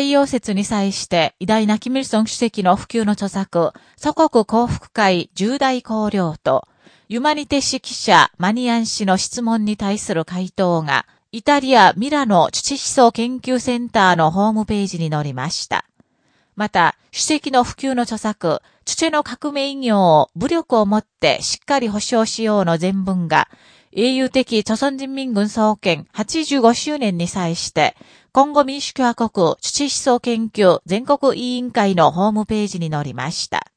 太陽説に際して偉大なキミルソン主席の普及の著作、祖国幸福会重大考慮と、ユマニテ史記者マニアン氏の質問に対する回答が、イタリア・ミラノ土思想研究センターのホームページに載りました。また、主席の普及の著作、土の革命業を武力をもってしっかり保障しようの全文が、英雄的朝鮮人民軍創建85周年に際して、今後民主共和国土思想研究全国委員会のホームページに載りました。